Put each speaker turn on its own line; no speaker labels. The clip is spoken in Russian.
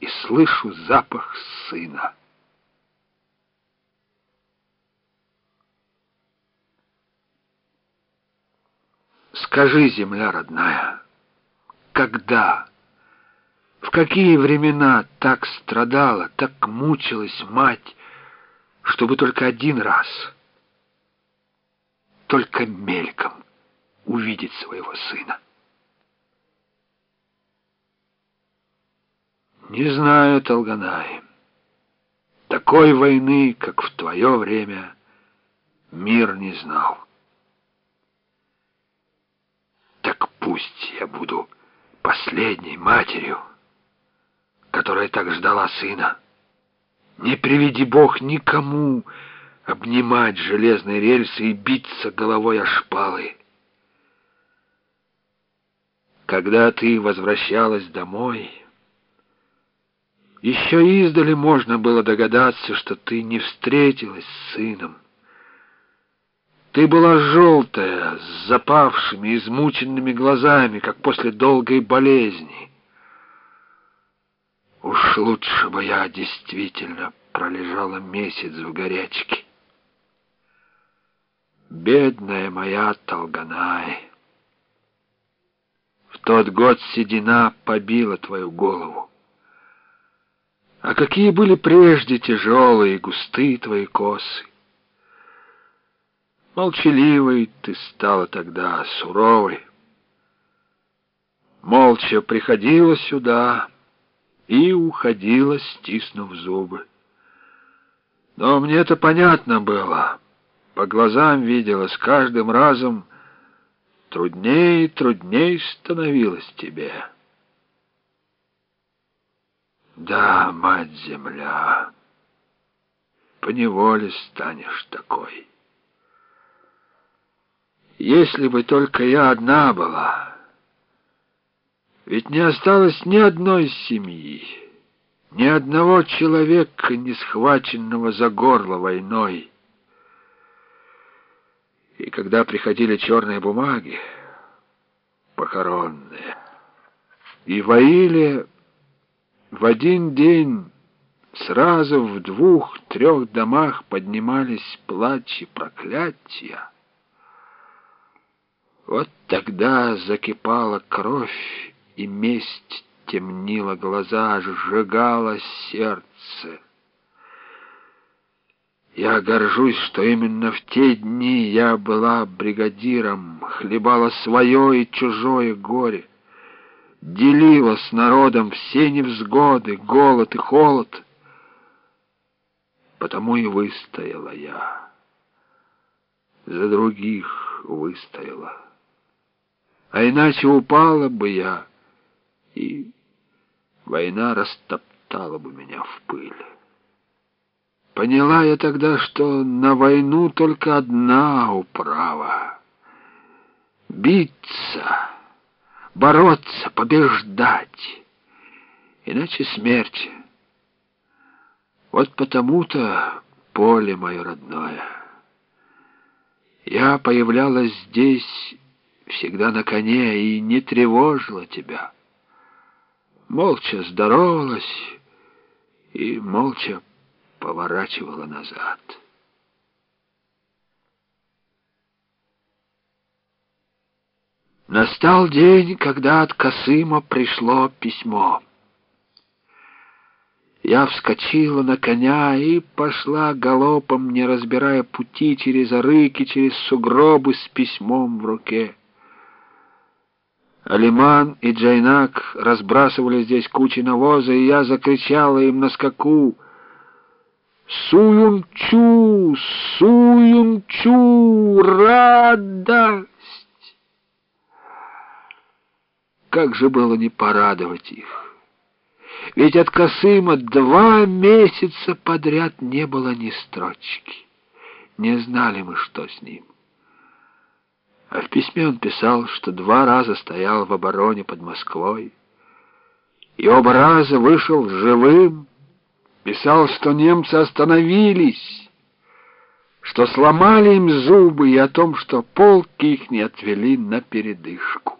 и слышу запах сына. Скажи, земля родная, когда, в какие времена так страдала, так мучилась мать, чтобы только один раз, только мельком увидеть своего сына? Не знаю, Толганай. Такой войны, как в твое время, мир не знал. Так пусть я буду последней матерью, которая так ждала сына. Не приведи Бог никому обнимать железные рельсы и биться головой о шпалы. Когда ты возвращалась домой... Еще издали можно было догадаться, что ты не встретилась с сыном. Ты была желтая, с запавшими, измученными глазами, как после долгой болезни. Уж лучше бы я действительно пролежала месяц в горячке. Бедная моя Толганай, в тот год седина побила твою голову. А какие были прежде тяжелые и густые твои косы! Молчаливой ты стала тогда, суровой. Молча приходила сюда и уходила, стиснув зубы. Но мне это понятно было. По глазам видела, с каждым разом труднее и труднее становилось тебе. Да, мать-земля, поневоле станешь такой. Если бы только я одна была, ведь не осталось ни одной семьи, ни одного человека, не схваченного за горло войной. И когда приходили черные бумаги, похоронные, и воили в один день сразу в двух-трех домах поднимались плач и проклятия. Вот тогда закипала кровь, и месть темнила глаза, сжигала сердце. Я горжусь, что именно в те дни я была бригадиром, хлебала свое и чужое горе делила с народом все невзгоды, голод и холод. Потому и выстояла я. За других выстояла. А иначе упала бы я, и война растоптала бы меня в пыль. Поняла я тогда, что на войну только одна управа — биться — бороться, побеждать. Иначе смерть. Вот потому-то поле мое родное. Я появлялась здесь всегда на коне и не тревожила тебя. Молча здоровалась и молча поворачивала назад. Настал день, когда от Касыма пришло письмо. Я вскочила на коня и пошла галопом, не разбирая пути через орыки, через сугробы с письмом в руке. Алиман и Джайнак разбрасывали здесь кучи навоза, и я закричала им на скаку «Суюнчу! Суюнчу! Рада!» Как же было не порадовать их? Ведь от Касыма два месяца подряд не было ни строчки. Не знали мы, что с ним. А в письме он писал, что два раза стоял в обороне под Москвой, и оба раза вышел живым. Писал, что немцы остановились, что сломали им зубы, и о том, что полки их не отвели на передышку.